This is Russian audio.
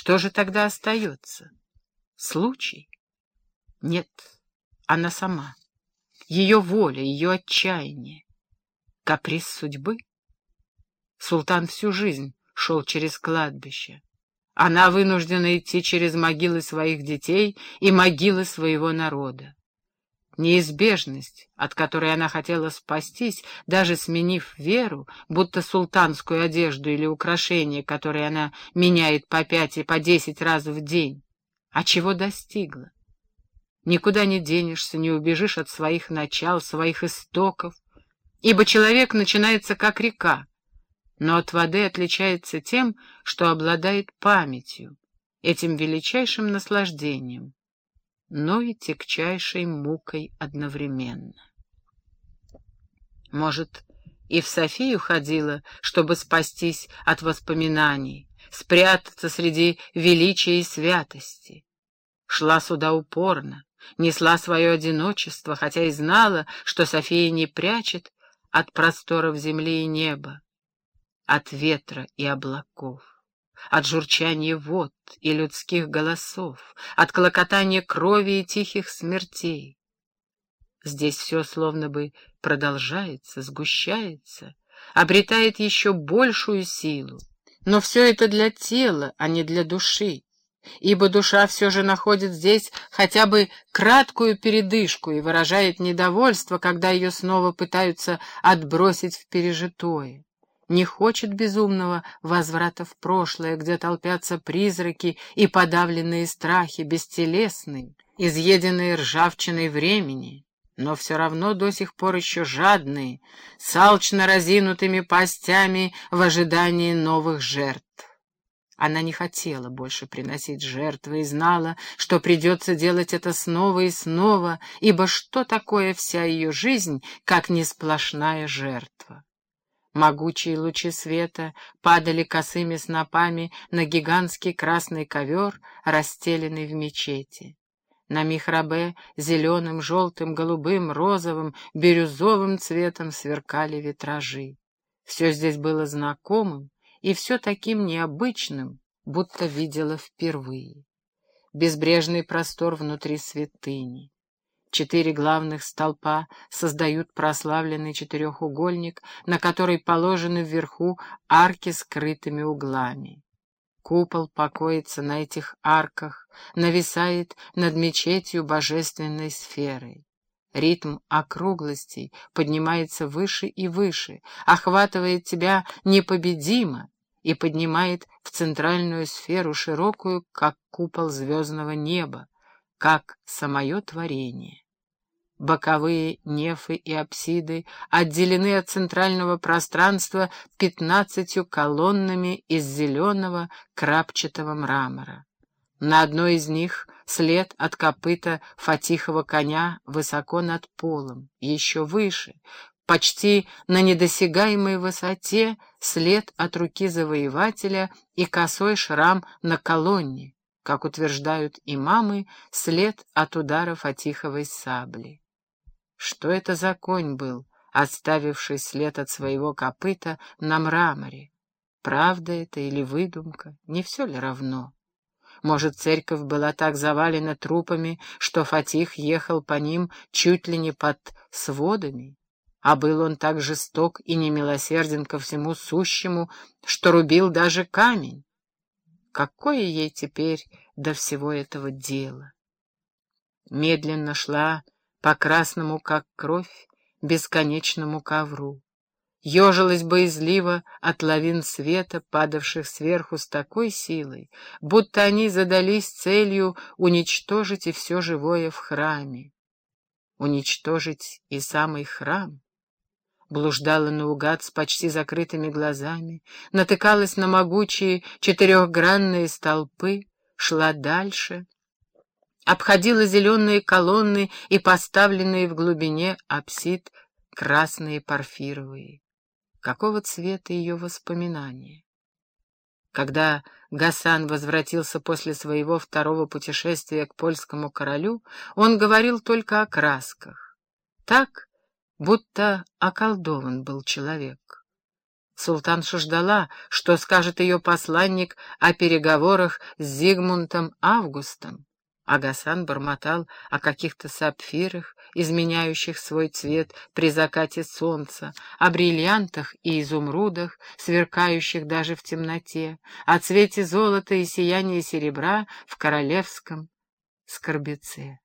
Что же тогда остается? Случай? Нет, она сама. Ее воля, ее отчаяние. Каприз судьбы? Султан всю жизнь шел через кладбище. Она вынуждена идти через могилы своих детей и могилы своего народа. Неизбежность, от которой она хотела спастись, даже сменив веру, будто султанскую одежду или украшение, которое она меняет по пять и по десять раз в день. А чего достигла? Никуда не денешься, не убежишь от своих начал, своих истоков, ибо человек начинается как река, но от воды отличается тем, что обладает памятью, этим величайшим наслаждением, но и тягчайшей мукой одновременно. Может, и в Софию ходила, чтобы спастись от воспоминаний, спрятаться среди величия и святости. Шла сюда упорно, несла свое одиночество, хотя и знала, что София не прячет от просторов земли и неба, от ветра и облаков, от журчания вод и людских голосов, от клокотания крови и тихих смертей. Здесь все словно бы продолжается, сгущается, обретает еще большую силу. Но все это для тела, а не для души ибо душа все же находит здесь хотя бы краткую передышку и выражает недовольство, когда ее снова пытаются отбросить в пережитое. Не хочет безумного возврата в прошлое, где толпятся призраки и подавленные страхи, бестелесные, изъеденные ржавчиной времени, но все равно до сих пор еще жадные, с алчно разинутыми пастями в ожидании новых жертв. Она не хотела больше приносить жертвы и знала, что придется делать это снова и снова, ибо что такое вся ее жизнь, как не сплошная жертва? Могучие лучи света падали косыми снопами на гигантский красный ковер, расстеленный в мечети. На михрабе зеленым, желтым, голубым, розовым, бирюзовым цветом сверкали витражи. Все здесь было знакомым, и все таким необычным, будто видела впервые. Безбрежный простор внутри святыни. Четыре главных столпа создают прославленный четырехугольник, на который положены вверху арки с крытыми углами. Купол покоится на этих арках, нависает над мечетью божественной сферой. Ритм округлостей поднимается выше и выше, охватывает тебя непобедимо и поднимает в центральную сферу широкую, как купол звездного неба, как самое творение. Боковые нефы и апсиды отделены от центрального пространства пятнадцатью колоннами из зеленого крапчатого мрамора. На одной из них след от копыта фатихова коня высоко над полом, еще выше, почти на недосягаемой высоте, след от руки завоевателя и косой шрам на колонне, как утверждают имамы, след от удара фатиховой сабли. Что это за конь был, оставивший след от своего копыта на мраморе? Правда это или выдумка, не все ли равно? Может, церковь была так завалена трупами, что Фатих ехал по ним чуть ли не под сводами? А был он так жесток и немилосерден ко всему сущему, что рубил даже камень? Какое ей теперь до всего этого дела? Медленно шла по красному, как кровь, бесконечному ковру ежилась боязливо от лавин света, падавших сверху с такой силой, будто они задались целью уничтожить и все живое в храме. Уничтожить и самый храм? Блуждала наугад с почти закрытыми глазами, натыкалась на могучие четырехгранные столпы, шла дальше, обходила зеленые колонны и поставленные в глубине апсид красные порфировые какого цвета ее воспоминания. Когда Гасан возвратился после своего второго путешествия к польскому королю, он говорил только о красках. Так, будто околдован был человек. Султанша ждала, что скажет ее посланник о переговорах с Зигмунтом Августом. Агасан бормотал о каких-то сапфирах, изменяющих свой цвет при закате солнца, о бриллиантах и изумрудах, сверкающих даже в темноте, о цвете золота и сиянии серебра в королевском скорбеце.